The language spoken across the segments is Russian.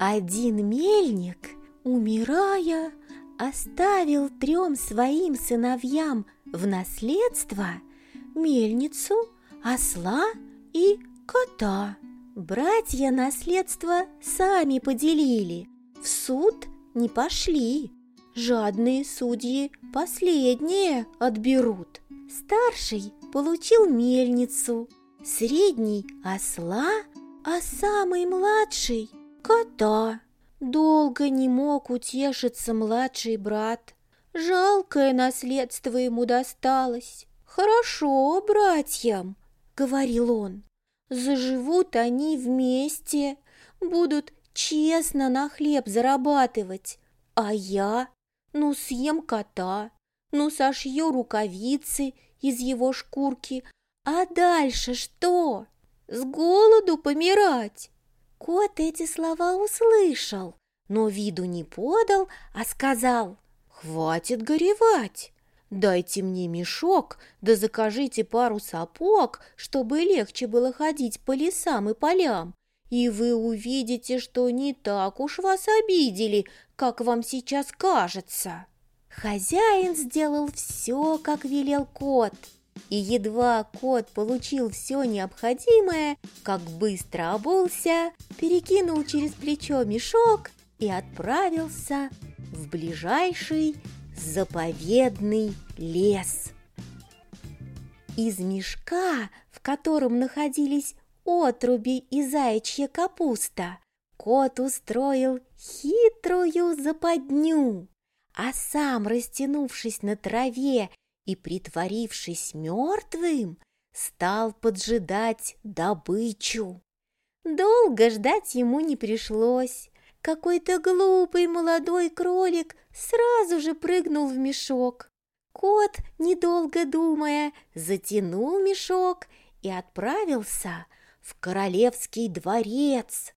Один мельник, умирая, оставил трем своим сыновьям в наследство мельницу, осла и кота. Братья наследство сами поделили, в суд не пошли. Жадные судьи последние отберут. Старший получил мельницу, средний – осла, а самый младший – кота. Долго не мог утешиться младший брат. Жалкое наследство ему досталось. «Хорошо братьям», — говорил он. «Заживут они вместе, будут честно на хлеб зарабатывать. А я, ну, съем кота, ну, сошью рукавицы из его шкурки. А дальше что? С голоду помирать?» Кот эти слова услышал, но виду не подал, а сказал «Хватит горевать! Дайте мне мешок, да закажите пару сапог, чтобы легче было ходить по лесам и полям, и вы увидите, что не так уж вас обидели, как вам сейчас кажется». Хозяин сделал все, как велел кот, и едва кот получил все необходимое, как быстро обулся, перекинул через плечо мешок и отправился в ближайший заповедный лес. Из мешка, в котором находились отруби и заячья капуста, кот устроил хитрую западню, а сам, растянувшись на траве и притворившись мертвым, стал поджидать добычу. Долго ждать ему не пришлось. Какой-то глупый молодой кролик сразу же прыгнул в мешок. Кот, недолго думая, затянул мешок и отправился в королевский дворец.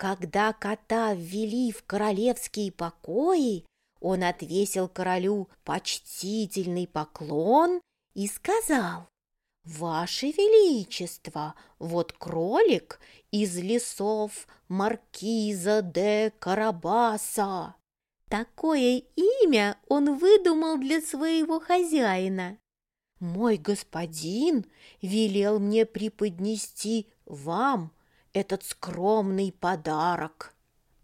Когда кота ввели в королевские покои, он отвесил королю почтительный поклон и сказал «Ваше Величество, вот кролик из лесов Маркиза де Карабаса». Такое имя он выдумал для своего хозяина. «Мой господин велел мне преподнести вам этот скромный подарок».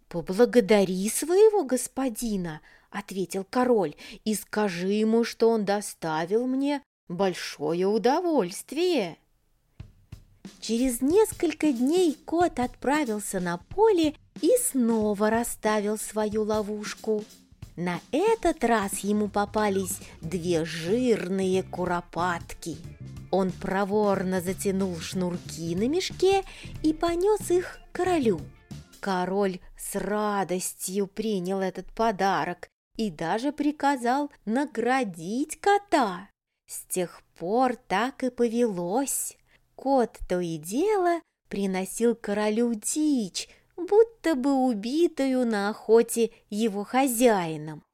«Поблагодари своего господина», — ответил король, «и скажи ему, что он доставил мне большое удовольствие. Через несколько дней кот отправился на поле и снова расставил свою ловушку. На этот раз ему попались две жирные куропатки. Он проворно затянул шнурки на мешке и понес их королю. Король с радостью принял этот подарок и даже приказал наградить кота. С тех пор так и повелось. Кот то и дело приносил королю дичь, будто бы убитую на охоте его хозяином.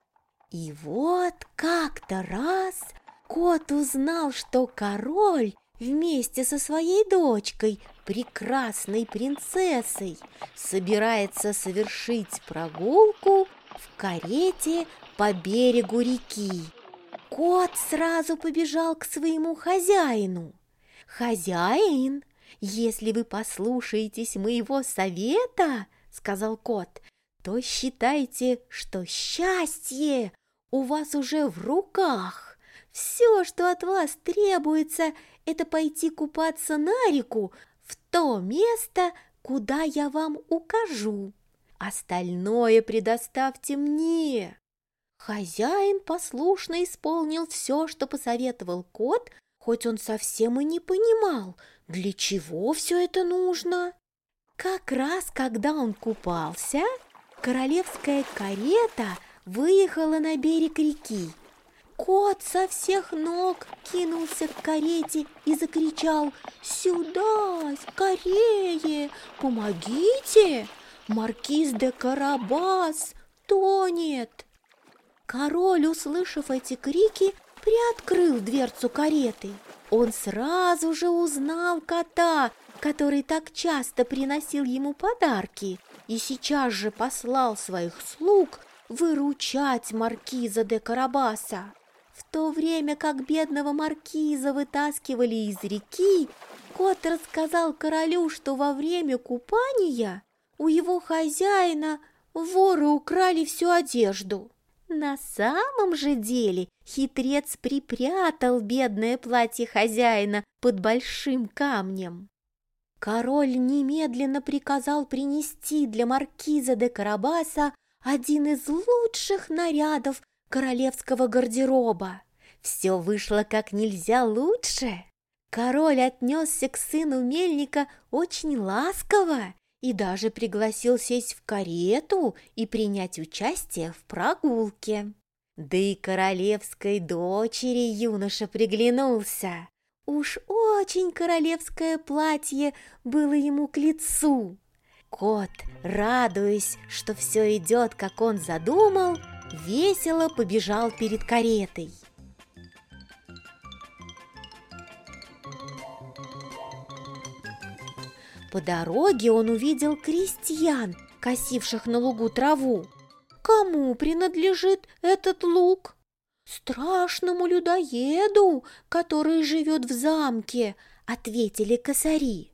И вот как-то раз кот узнал, что король вместе со своей дочкой, прекрасной принцессой, собирается совершить прогулку в карете по берегу реки. Кот сразу побежал к своему хозяину. «Хозяин, если вы послушаетесь моего совета, — сказал кот, — то считайте, что счастье у вас уже в руках. Все, что от вас требуется, это пойти купаться на реку в то место, куда я вам укажу. Остальное предоставьте мне. Хозяин послушно исполнил все, что посоветовал кот, хоть он совсем и не понимал, для чего все это нужно. Как раз когда он купался, королевская карета выехала на берег реки. Кот со всех ног кинулся к карете и закричал «Сюда, скорее! Помогите! Маркиз де Карабас тонет!» Король, услышав эти крики, приоткрыл дверцу кареты. Он сразу же узнал кота, который так часто приносил ему подарки, и сейчас же послал своих слуг выручать маркиза де Карабаса. То время как бедного маркиза вытаскивали из реки, кот рассказал королю, что во время купания у его хозяина воры украли всю одежду. На самом же деле хитрец припрятал бедное платье хозяина под большим камнем. Король немедленно приказал принести для маркиза де Карабаса один из лучших нарядов королевского гардероба. Все вышло как нельзя лучше. Король отнесся к сыну мельника очень ласково и даже пригласил сесть в карету и принять участие в прогулке. Да и королевской дочери юноша приглянулся. Уж очень королевское платье было ему к лицу. Кот, радуясь, что все идет, как он задумал, весело побежал перед каретой. По дороге он увидел крестьян, косивших на лугу траву. Кому принадлежит этот луг? Страшному людоеду, который живет в замке, ответили косари.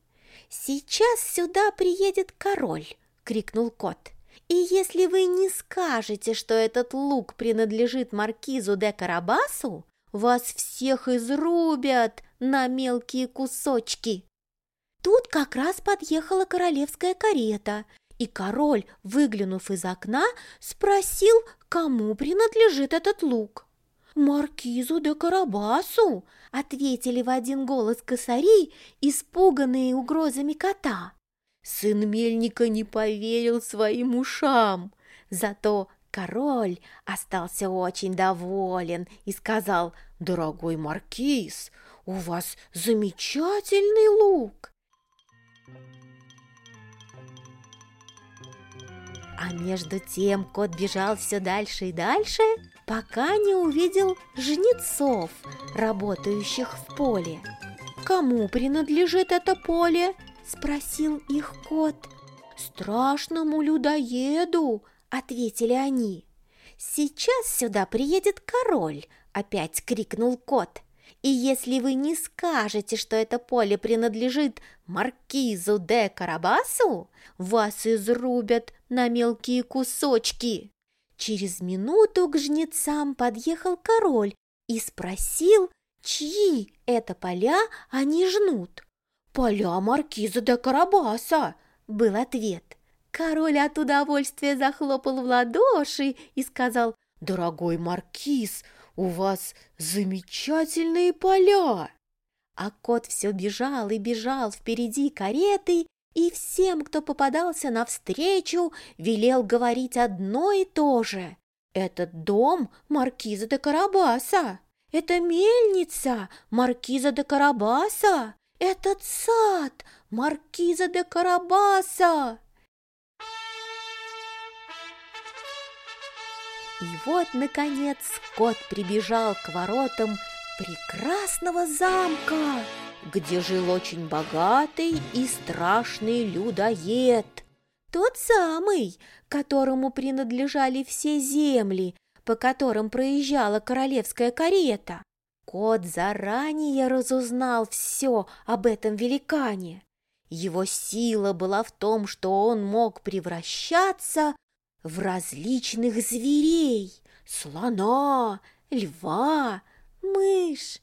Сейчас сюда приедет король, крикнул кот. И если вы не скажете, что этот лук принадлежит маркизу де Карабасу, вас всех изрубят на мелкие кусочки. Тут как раз подъехала королевская карета, и король, выглянув из окна, спросил, кому принадлежит этот лук. «Маркизу де Карабасу!» — ответили в один голос косари, испуганные угрозами кота. Сын мельника не поверил своим ушам, зато король остался очень доволен и сказал, «Дорогой маркиз, у вас замечательный лук!» А между тем кот бежал все дальше и дальше, пока не увидел жнецов, работающих в поле. «Кому принадлежит это поле?» – спросил их кот. «Страшному людоеду!» – ответили они. «Сейчас сюда приедет король!» – опять крикнул кот. И если вы не скажете, что это поле принадлежит маркизу де Карабасу, вас изрубят на мелкие кусочки. Через минуту к жнецам подъехал король и спросил, чьи это поля они жнут. «Поля маркиза де Карабаса», — был ответ. Король от удовольствия захлопал в ладоши и сказал, «Дорогой маркиз, у вас замечательные поля!» А кот все бежал и бежал впереди кареты, и всем, кто попадался навстречу, велел говорить одно и то же. «Этот дом маркиза де Карабаса! Это мельница маркиза де Карабаса! Этот сад маркиза де Карабаса!» И вот, наконец, кот прибежал к воротам прекрасного замка, где жил очень богатый и страшный людоед. Тот самый, которому принадлежали все земли, по которым проезжала королевская карета. Кот заранее разузнал все об этом великане. Его сила была в том, что он мог превращаться в различных зверей – слона, льва, мышь.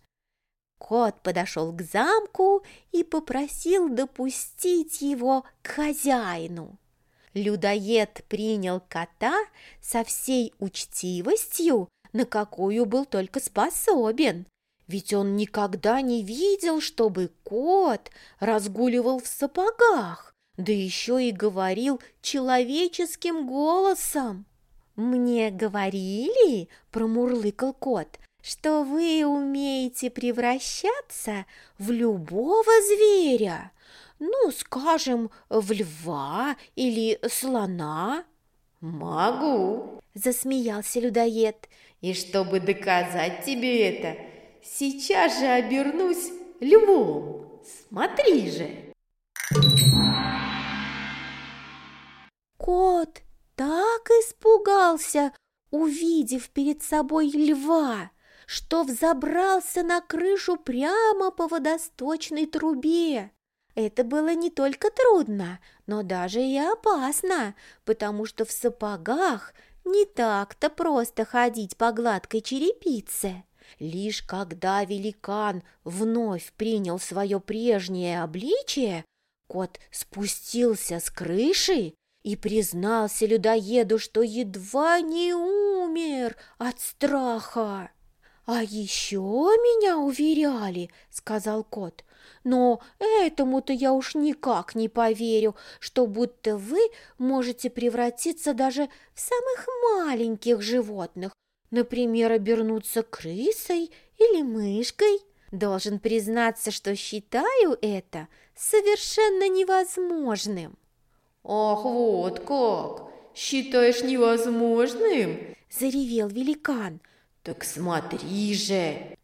Кот подошел к замку и попросил допустить его к хозяину. Людоед принял кота со всей учтивостью, на какую был только способен, ведь он никогда не видел, чтобы кот разгуливал в сапогах да еще и говорил человеческим голосом. «Мне говорили, — промурлыкал кот, — что вы умеете превращаться в любого зверя, ну, скажем, в льва или слона». «Могу!» – засмеялся людоед. «И чтобы доказать тебе это, сейчас же обернусь львом. Смотри же!» Кот так испугался, увидев перед собой льва, что взобрался на крышу прямо по водосточной трубе. Это было не только трудно, но даже и опасно, потому что в сапогах не так-то просто ходить по гладкой черепице. Лишь когда великан вновь принял свое прежнее обличие, кот спустился с крыши и признался людоеду, что едва не умер от страха. «А еще меня уверяли, — сказал кот, — но этому-то я уж никак не поверю, что будто вы можете превратиться даже в самых маленьких животных, например, обернуться крысой или мышкой. Должен признаться, что считаю это совершенно невозможным». «Ах, вот как! Считаешь невозможным?» – заревел великан – так смотри же!»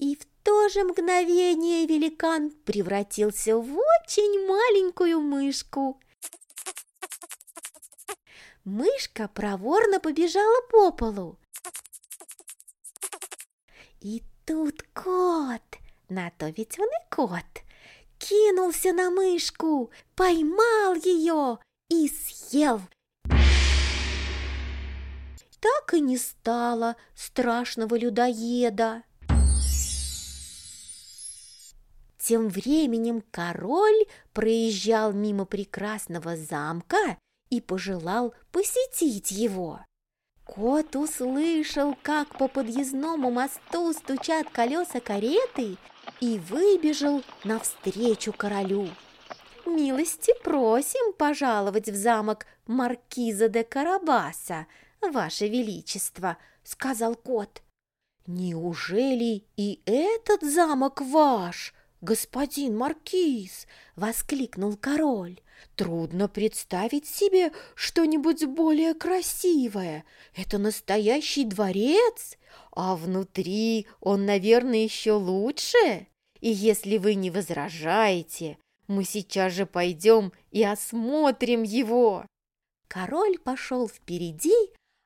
И в то же мгновение великан превратился в очень маленькую мышку. Мышка проворно побежала по полу. И тут кот, на то ведь он и кот, кинулся на мышку, поймал ее и съел так и не стало страшного людоеда. Тем временем король проезжал мимо прекрасного замка и пожелал посетить его. Кот услышал, как по подъездному мосту стучат колеса кареты и выбежал навстречу королю. «Милости просим пожаловать в замок маркиза де Карабаса», ваше величество», — сказал кот. «Неужели и этот замок ваш, господин маркиз?» — воскликнул король. «Трудно представить себе что-нибудь более красивое. Это настоящий дворец, а внутри он, наверное, еще лучше. И если вы не возражаете, мы сейчас же пойдем и осмотрим его». Король пошел впереди,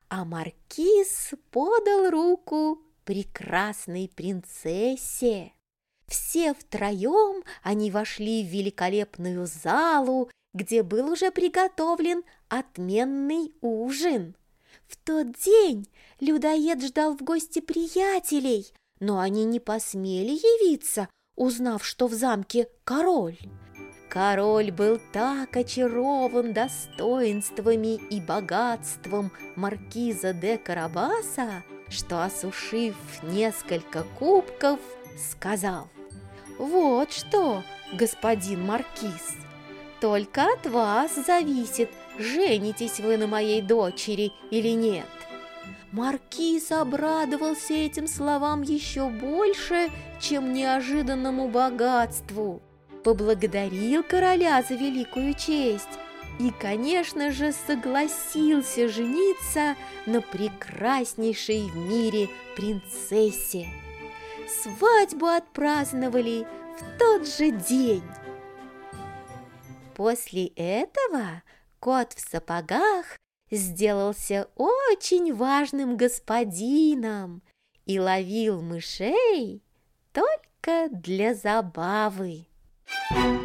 а маркиз подал руку прекрасной принцессе. Все втроем они вошли в великолепную залу, где был уже приготовлен отменный ужин. В тот день людоед ждал в гости приятелей, но они не посмели явиться, узнав, что в замке король. Король был так очарован достоинствами и богатством маркиза де Карабаса, что, осушив несколько кубков, сказал «Вот что, господин маркиз, только от вас зависит, женитесь вы на моей дочери или нет». Маркиз обрадовался этим словам еще больше, чем неожиданному богатству поблагодарил короля за великую честь и, конечно же, согласился жениться на прекраснейшей в мире принцессе. Свадьбу отпраздновали в тот же день. После этого кот в сапогах сделался очень важным господином и ловил мышей только для забавы. Thank you.